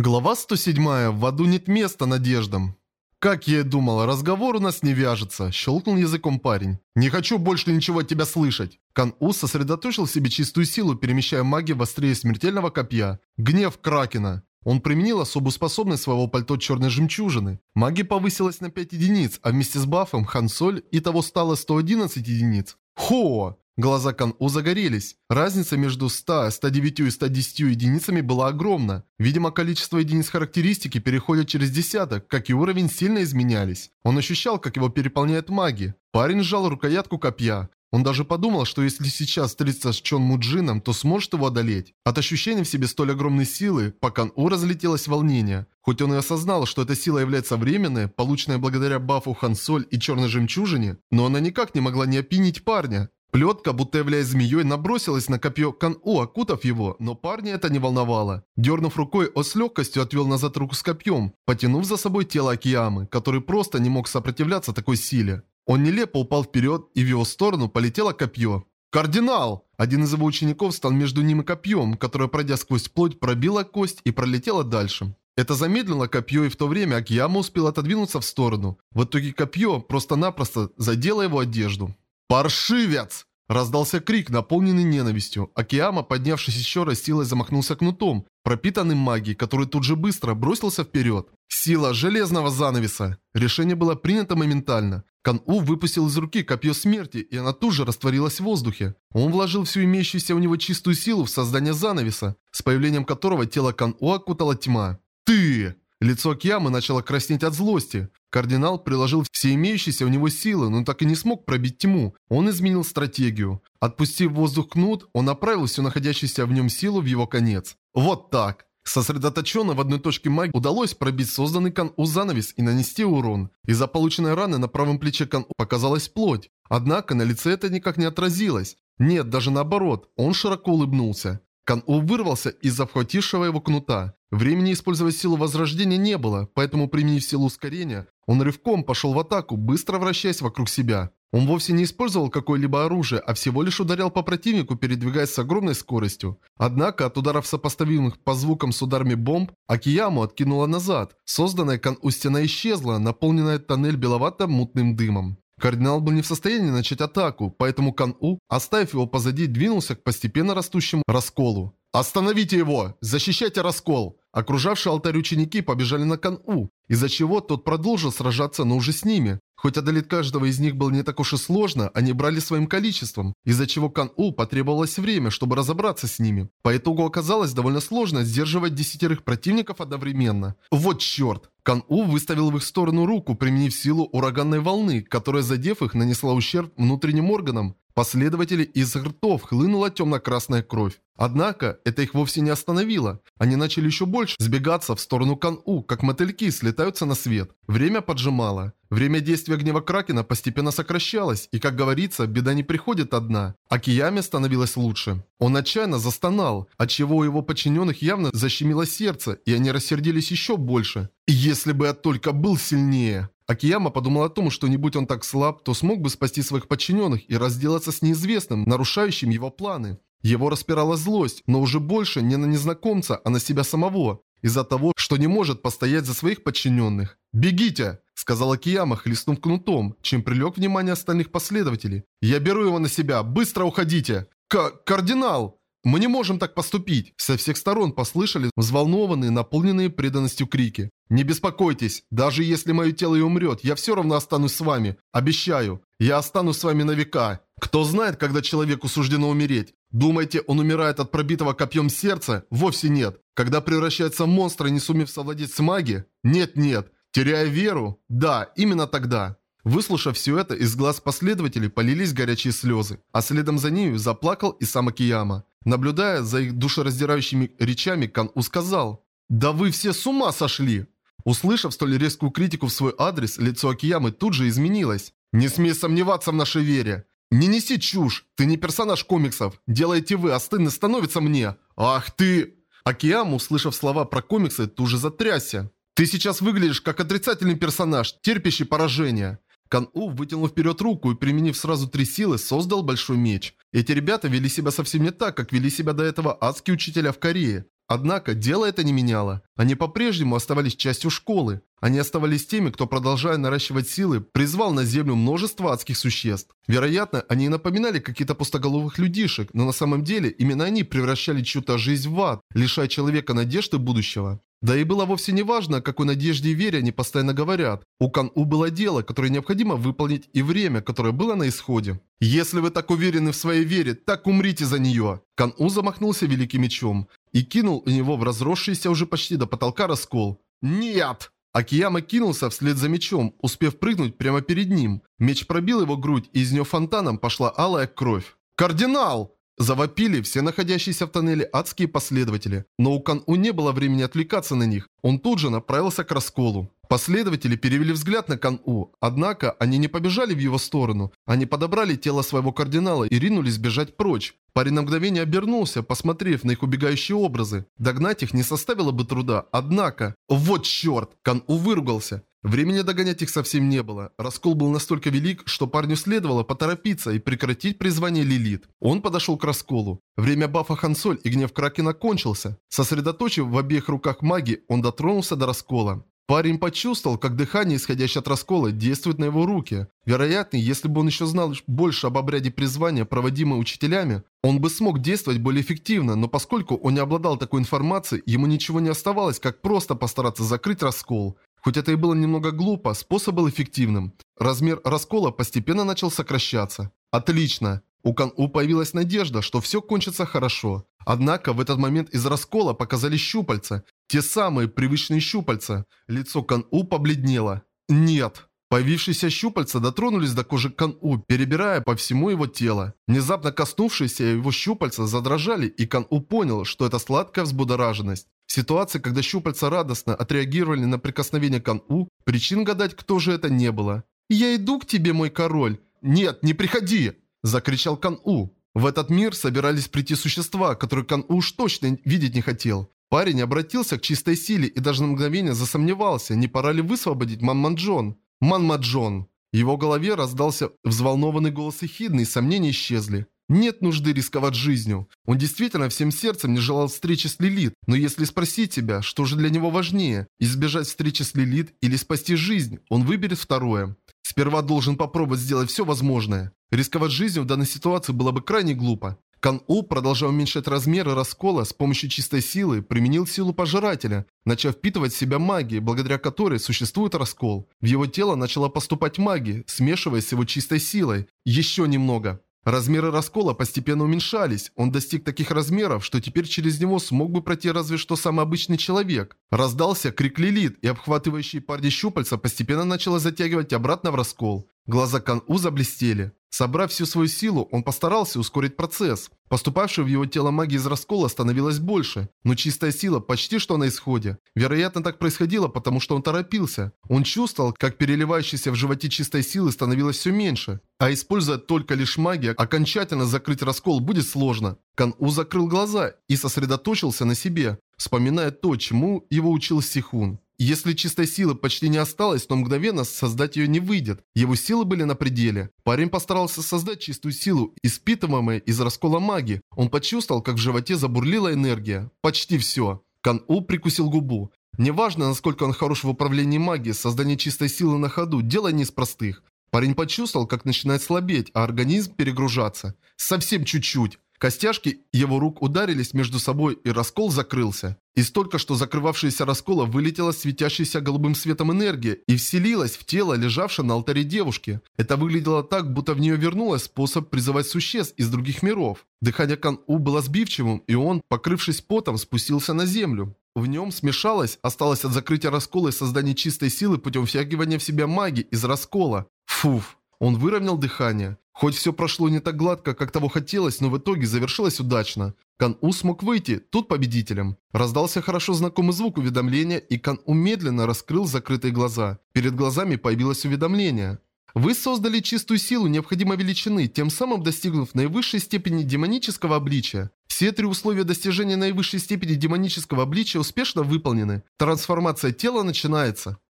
Глава 107. В аду нет места надеждам. «Как я и думал, разговор у нас не вяжется», – щелкнул языком парень. «Не хочу больше ничего от тебя слышать». Кан-У сосредоточил в себе чистую силу, перемещая магию в острее смертельного копья. Гнев Кракена. Он применил особую способность своего пальто черной жемчужины. Магия повысилась на 5 единиц, а вместе с бафом Хансоль и того стало 111 единиц. Хо! Глаза Кан-У загорелись. Разница между 100, 109 и 110 единицами была огромна. Видимо, количество единиц характеристики переходит через десяток, как и уровень сильно изменялись. Он ощущал, как его переполняет магия. Парень сжал рукоятку копья. Он даже подумал, что если сейчас встретиться с Чон Муджином, то сможет его одолеть. От ощущения в себе столь огромной силы, по Кан-У разлетелось волнение. Хоть он и осознал, что эта сила является временной, полученная благодаря бафу Хансоль и Черной Жемчужине, но она никак не могла не опьянить парня. Плетка, будто являясь змеей, набросилась на копье Кан-У, окутав его, но парня это не волновало. Дернув рукой, он с легкостью отвел назад руку с копьем, потянув за собой тело Акиямы, который просто не мог сопротивляться такой силе. Он нелепо упал вперед, и в его сторону полетело копье. «Кардинал!» Один из его учеников стал между ним и копьем, которое, пройдя сквозь плоть, пробило кость и пролетело дальше. Это замедлило копье, и в то время Акияма успел отодвинуться в сторону. В итоге копье просто-напросто задело его одежду. «Паршивец!» Раздался крик, наполненный ненавистью. Акиама, поднявшись еще раз, силой замахнулся кнутом, пропитанным магией, который тут же быстро бросился вперед. Сила железного занавеса. Решение было принято моментально. Кан-У выпустил из руки копье смерти, и она тут же растворилась в воздухе. Он вложил всю имеющуюся у него чистую силу в создание занавеса, с появлением которого тело Кан-У окутала тьма. «Ты!» Лицо Кьямы начало краснеть от злости. Кардинал приложил все имеющиеся у него силы, но так и не смог пробить тьму. Он изменил стратегию. Отпустив воздух кнут, он направил всю находящуюся в нем силу в его конец. Вот так. Сосредоточенно в одной точке магии удалось пробить созданный Кан-У занавес и нанести урон. Из-за полученной раны на правом плече Кан-У показалась плоть. Однако на лице это никак не отразилось. Нет, даже наоборот, он широко улыбнулся. Кан-У вырвался из обхватившего его кнута. Времени использовать силу возрождения не было, поэтому применив силу ускорения, он рывком пошел в атаку, быстро вращаясь вокруг себя. Он вовсе не использовал какое-либо оружие, а всего лишь ударял по противнику, передвигаясь с огромной скоростью. Однако от ударов сопоставимых по звукам с ударами бомб, Акияму откинула назад. Созданная Кан-У стена исчезла, наполненная тоннель беловато-мутным дымом. Кардинал был не в состоянии начать атаку, поэтому Кан-У, оставив его позади, двинулся к постепенно растущему расколу. «Остановите его! Защищайте раскол!» Окружавшие алтарь ученики побежали на Кан-У, из-за чего тот продолжил сражаться, но уже с ними. Хоть одолеть каждого из них было не так уж и сложно, они брали своим количеством, из-за чего Кан-У потребовалось время, чтобы разобраться с ними. По итогу оказалось довольно сложно сдерживать десятерых противников одновременно. Вот черт! Кан-У выставил в их сторону руку, применив силу ураганной волны, которая, задев их, нанесла ущерб внутренним органам. Последователи из ртов хлынула темно-красная кровь. Однако, это их вовсе не остановило. Они начали еще больше сбегаться в сторону Кан-У, как мотыльки слетаются на свет. Время поджимало. Время действия гнева Кракена постепенно сокращалось, и, как говорится, беда не приходит одна. А Кияме становилось лучше. Он отчаянно застонал, отчего у его подчиненных явно защемило сердце, и они рассердились еще больше. «Если бы я только был сильнее!» Акияма подумал о том, что не будь он так слаб, то смог бы спасти своих подчиненных и разделаться с неизвестным, нарушающим его планы. Его распирала злость, но уже больше не на незнакомца, а на себя самого, из-за того, что не может постоять за своих подчиненных. «Бегите!» – сказал Акияма, хлестнув кнутом, чем прилег внимание остальных последователей. «Я беру его на себя! Быстро уходите!» К «Кардинал!» «Мы не можем так поступить!» Со всех сторон послышали взволнованные, наполненные преданностью крики. «Не беспокойтесь, даже если мое тело и умрет, я все равно останусь с вами. Обещаю, я останусь с вами на века. Кто знает, когда человеку суждено умереть? Думаете, он умирает от пробитого копьем сердца? Вовсе нет. Когда превращается в монстра, не сумев совладеть с магией? Нет-нет. Теряя веру? Да, именно тогда. Выслушав все это, из глаз последователей полились горячие слезы, а следом за нею заплакал и сам Акияма. Наблюдая за их душераздирающими речами, Кан-У сказал, «Да вы все с ума сошли!» Услышав столь резкую критику в свой адрес, лицо Акиямы тут же изменилось. «Не смей сомневаться в нашей вере! Не неси чушь! Ты не персонаж комиксов! Делаете вы, а стыдно становится мне! Ах ты!» Акияму, услышав слова про комиксы, тут же затрясся. «Ты сейчас выглядишь как отрицательный персонаж, терпящий поражение. Кан-У вытянул вперед руку и, применив сразу три силы, создал большой меч. Эти ребята вели себя совсем не так, как вели себя до этого адские учителя в Корее. Однако дело это не меняло. Они по-прежнему оставались частью школы. Они оставались теми, кто, продолжая наращивать силы, призвал на землю множество адских существ. Вероятно, они напоминали каких-то пустоголовых людишек, но на самом деле именно они превращали чью-то жизнь в ад, лишая человека надежды будущего. Да и было вовсе не важно, какой надежде и вере они постоянно говорят. У Кан-У было дело, которое необходимо выполнить и время, которое было на исходе. Если вы так уверены в своей вере, так умрите за нее. Кан-У замахнулся великим мечом и кинул у него в разросшийся уже почти до потолка раскол. Нет! Акияма кинулся вслед за мечом, успев прыгнуть прямо перед ним. Меч пробил его грудь, и из нее фонтаном пошла алая кровь. «Кардинал!» Завопили все находящиеся в тоннеле адские последователи. Но у Кан-У не было времени отвлекаться на них. Он тут же направился к расколу. Последователи перевели взгляд на Кан-У, однако они не побежали в его сторону. Они подобрали тело своего кардинала и ринулись бежать прочь. Парень на мгновение обернулся, посмотрев на их убегающие образы. Догнать их не составило бы труда, однако... Вот черт! Кан-У выругался. Времени догонять их совсем не было. Раскол был настолько велик, что парню следовало поторопиться и прекратить призвание Лилит. Он подошел к расколу. Время бафа Хансоль и гнев Кракена кончился. Сосредоточив в обеих руках маги, он дотронулся до раскола. Парень почувствовал, как дыхание, исходящее от раскола, действует на его руки. Вероятно, если бы он еще знал больше об обряде призвания, проводимом учителями, он бы смог действовать более эффективно, но поскольку он не обладал такой информацией, ему ничего не оставалось, как просто постараться закрыть раскол. Хоть это и было немного глупо, способ был эффективным. Размер раскола постепенно начал сокращаться. Отлично. У Кан-У появилась надежда, что все кончится хорошо. Однако в этот момент из раскола показались щупальца. Те самые привычные щупальца. Лицо Кан-У побледнело. Нет. Появившиеся щупальца дотронулись до кожи Кан-У, перебирая по всему его тело. Внезапно коснувшиеся его щупальца задрожали, и Кан-У понял, что это сладкая взбудораженность. В ситуации, когда щупальца радостно отреагировали на прикосновение Кан-У, причин гадать, кто же это не было. «Я иду к тебе, мой король!» «Нет, не приходи!» – закричал Кан-У. В этот мир собирались прийти существа, которые Кан уж точно видеть не хотел. Парень обратился к чистой силе и даже на мгновение засомневался, не пора ли высвободить Манмаджон. Манмаджон. В его голове раздался взволнованный голос Эхидны, и сомнения исчезли. Нет нужды рисковать жизнью. Он действительно всем сердцем не желал встречи с Лилит, но если спросить себя, что же для него важнее, избежать встречи с Лилит или спасти жизнь, он выберет второе. Сперва должен попробовать сделать все возможное. Рисковать жизнью в данной ситуации было бы крайне глупо. Кан-У, продолжая уменьшать размеры раскола с помощью чистой силы, применил силу пожирателя, начав впитывать в себя магии, благодаря которой существует раскол. В его тело начала поступать магия, смешиваясь с его чистой силой. Еще немного. Размеры раскола постепенно уменьшались. Он достиг таких размеров, что теперь через него смог бы пройти разве что самый обычный человек. Раздался крик Лилит, и обхватывающие парни щупальца постепенно начало затягивать обратно в раскол. Глаза Кан-У заблестели. Собрав всю свою силу, он постарался ускорить процесс. Поступавшей в его тело магии из раскола становилось больше, но чистая сила почти что на исходе. Вероятно, так происходило, потому что он торопился. Он чувствовал, как переливающейся в животе чистой силы становилось все меньше. А используя только лишь магию, окончательно закрыть раскол будет сложно. Кан-У закрыл глаза и сосредоточился на себе, вспоминая то, чему его учил Сихун. Если чистой силы почти не осталось, то мгновенно создать ее не выйдет. Его силы были на пределе. Парень постарался создать чистую силу, испытываемую из раскола магии. Он почувствовал, как в животе забурлила энергия. Почти все. Кан-У прикусил губу. Неважно, насколько он хорош в управлении магией, создание чистой силы на ходу – дело не из простых. Парень почувствовал, как начинает слабеть, а организм перегружаться. Совсем чуть-чуть. Костяшки его рук ударились между собой, и раскол закрылся. Из только что закрывавшегося раскола вылетела светящаяся голубым светом энергия и вселилась в тело, лежавшее на алтаре девушки. Это выглядело так, будто в нее вернулось способ призывать существ из других миров. Дыхание Кан-У было сбивчивым, и он, покрывшись потом, спустился на землю. В нем смешалось, осталось от закрытия раскола и создания чистой силы путем втягивания в себя магии из раскола. Фуф. Он выровнял дыхание. Хоть все прошло не так гладко, как того хотелось, но в итоге завершилось удачно. Кан-У смог выйти, тут победителем. Раздался хорошо знакомый звук уведомления, и Кан-У медленно раскрыл закрытые глаза. Перед глазами появилось уведомление. Вы создали чистую силу необходимой величины, тем самым достигнув наивысшей степени демонического обличия. Все три условия достижения наивысшей степени демонического обличия успешно выполнены. Трансформация тела начинается.